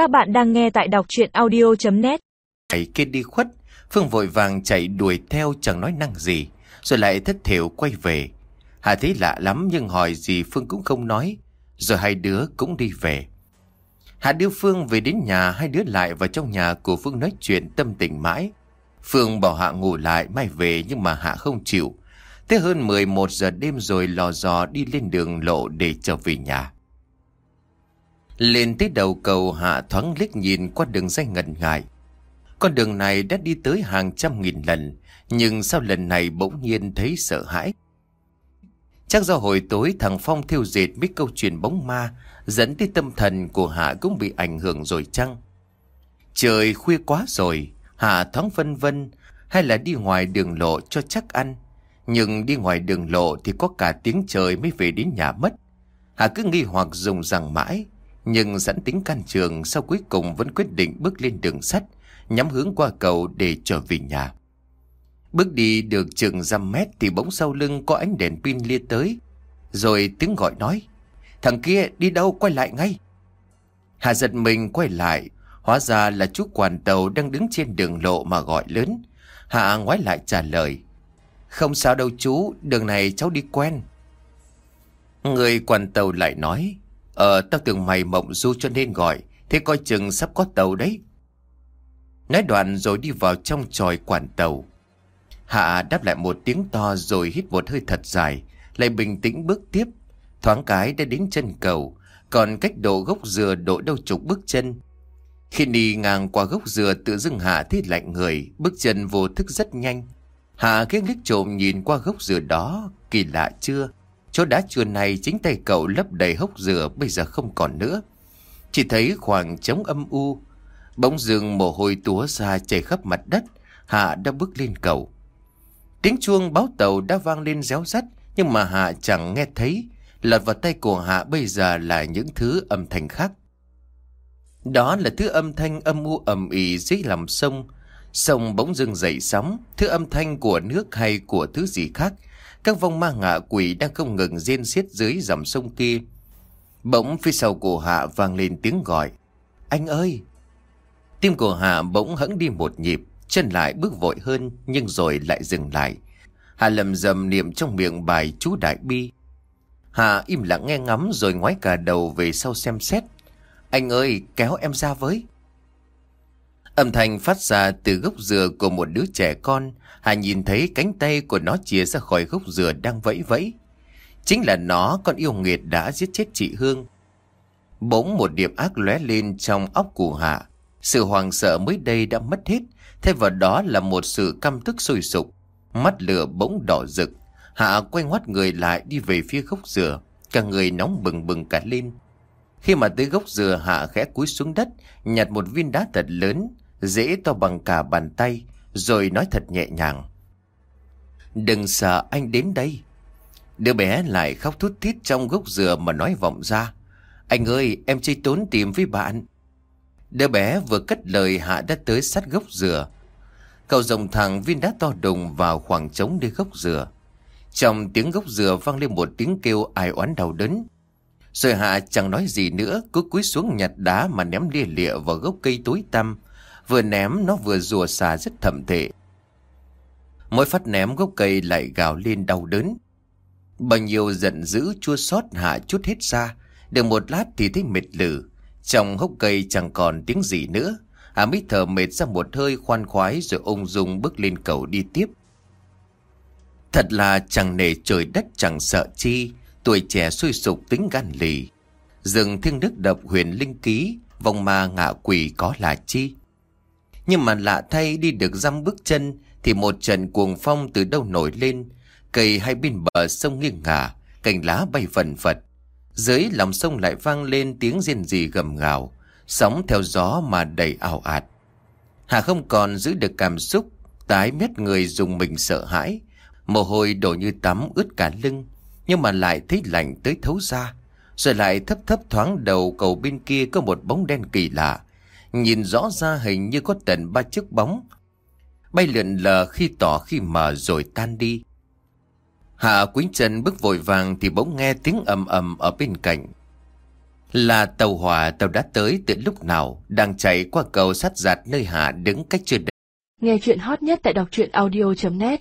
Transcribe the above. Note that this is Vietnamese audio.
Các bạn đang nghe tại đọc chuyện audio.net Chạy kia đi khuất, Phương vội vàng chạy đuổi theo chẳng nói năng gì, rồi lại thất thiểu quay về. Hà thấy lạ lắm nhưng hỏi gì Phương cũng không nói, rồi hai đứa cũng đi về. Hà đưa Phương về đến nhà, hai đứa lại vào trong nhà của Phương nói chuyện tâm tình mãi. Phương bảo Hạ ngủ lại mai về nhưng mà Hạ không chịu. Thế hơn 11 giờ đêm rồi lò dò đi lên đường lộ để trở về nhà. Lên tới đầu cầu Hạ thoáng liếc nhìn qua đường dây ngần ngại. Con đường này đã đi tới hàng trăm nghìn lần, nhưng sao lần này bỗng nhiên thấy sợ hãi. Chắc do hồi tối thằng Phong thiêu dệt biết câu chuyện bóng ma, dẫn tới tâm thần của Hạ cũng bị ảnh hưởng rồi chăng? Trời khuya quá rồi, Hạ thoáng vân vân, hay là đi ngoài đường lộ cho chắc ăn. Nhưng đi ngoài đường lộ thì có cả tiếng trời mới về đến nhà mất. Hạ cứ nghi hoặc dùng rằng mãi, nhưng sẵn tính can trường sau cuối cùng vẫn quyết định bước lên đường sắt, nhắm hướng qua cầu để trở về nhà. Bước đi được chừng dăm mét thì bỗng sau lưng có ánh đèn pin lia tới. Rồi tiếng gọi nói, thằng kia đi đâu quay lại ngay. Hà giật mình quay lại, hóa ra là chú quản tàu đang đứng trên đường lộ mà gọi lớn. Hạ ngoái lại trả lời, không sao đâu chú, đường này cháu đi quen. Người quản tàu lại nói, Ờ, tao tưởng mày mộng du cho nên gọi, thế coi chừng sắp có tàu đấy. Nói đoạn rồi đi vào trong tròi quản tàu. Hạ đáp lại một tiếng to rồi hít một hơi thật dài, lại bình tĩnh bước tiếp. Thoáng cái đã đến chân cầu, còn cách độ gốc dừa độ đâu chục bước chân. Khi đi ngang qua gốc dừa tự dưng Hạ thấy lạnh người, bước chân vô thức rất nhanh. Hạ cái liếc trộm nhìn qua gốc dừa đó, kỳ lạ chưa? Chỗ đá chuồn này chính tay cậu lấp đầy hốc dừa bây giờ không còn nữa. Chỉ thấy khoảng trống âm u. Bỗng dưng mồ hôi túa ra chảy khắp mặt đất. Hạ đã bước lên cầu. Tiếng chuông báo tàu đã vang lên réo rắt nhưng mà Hạ chẳng nghe thấy. Lọt vào tay của Hạ bây giờ là những thứ âm thanh khác. Đó là thứ âm thanh âm u ầm ĩ dưới lòng sông. Sông bỗng dưng dậy sóng, thứ âm thanh của nước hay của thứ gì khác các vong ma ngạ quỷ đang không ngừng rên xiết dưới dòng sông kia. Bỗng phía sau của Hạ vang lên tiếng gọi. Anh ơi! Tim của Hạ bỗng hững đi một nhịp, chân lại bước vội hơn nhưng rồi lại dừng lại. Hạ lầm rầm niệm trong miệng bài chú Đại Bi. Hạ im lặng nghe ngắm rồi ngoái cả đầu về sau xem xét. Anh ơi, kéo em ra với. Âm thanh phát ra từ gốc dừa của một đứa trẻ con. Hà nhìn thấy cánh tay của nó chia ra khỏi gốc dừa đang vẫy vẫy. Chính là nó con yêu nghiệt đã giết chết chị Hương. Bỗng một điểm ác lóe lên trong óc của Hạ. Sự hoàng sợ mới đây đã mất hết. Thay vào đó là một sự căm tức sôi sục. Mắt lửa bỗng đỏ rực. Hạ quay ngoắt người lại đi về phía gốc dừa. Cả người nóng bừng bừng cả lên. Khi mà tới gốc dừa Hạ khẽ cúi xuống đất, nhặt một viên đá thật lớn, dễ to bằng cả bàn tay, rồi nói thật nhẹ nhàng. Đừng sợ anh đến đây. Đứa bé lại khóc thút thít trong gốc dừa mà nói vọng ra. Anh ơi, em chơi tốn tìm với bạn. Đứa bé vừa cất lời Hạ đã tới sát gốc dừa. Cậu rồng thẳng viên đá to đùng vào khoảng trống nơi gốc dừa. Trong tiếng gốc dừa vang lên một tiếng kêu ai oán đau đớn. Rồi Hạ chẳng nói gì nữa, cứ cúi xuống nhặt đá mà ném lia lịa vào gốc cây tối tăm, Vừa ném nó vừa rùa xà rất thầm thệ. Mỗi phát ném gốc cây lại gào lên đau đớn. Bao nhiêu giận dữ chua xót hạ chút hết ra. Được một lát thì thấy mệt lử. Trong hốc cây chẳng còn tiếng gì nữa. Hạ mới thở mệt ra một hơi khoan khoái rồi ung dung bước lên cầu đi tiếp. Thật là chẳng nể trời đất chẳng sợ chi, tuổi trẻ sôi sục tính gan lì. Rừng thiên đức đập huyền linh ký, vòng ma ngạ quỷ có là chi. Nhưng mà lạ thay đi được dăm bước chân Thì một trận cuồng phong từ đâu nổi lên. Cây hai bên bờ sông nghiêng ngả, Cành lá bay phần phật. Dưới lòng sông lại vang lên tiếng riêng gì gầm gào Sóng theo gió mà đầy ảo ạt. Hà không còn giữ được cảm xúc, Tái mét người dùng mình sợ hãi. Mồ hôi đổ như tắm ướt cả lưng, Nhưng mà lại thấy lạnh tới thấu ra Rồi lại thấp thấp thoáng đầu, cầu bên kia có một bóng đen kỳ lạ. Nhìn rõ ra hình như có tận ba chiếc bóng. Bay lượn lờ khi tỏ khi mờ rồi tan đi. Hạ Quýnh Trần bước vội vàng thì bỗng nghe tiếng ầm ầm ở bên cạnh. Là tàu hỏa, tàu đã tới từ lúc nào, Đang chạy qua cầu sắt giặt nơi Hà đứng cách chưa Nghe chuyện hot nhất tại đọc truyện audio.net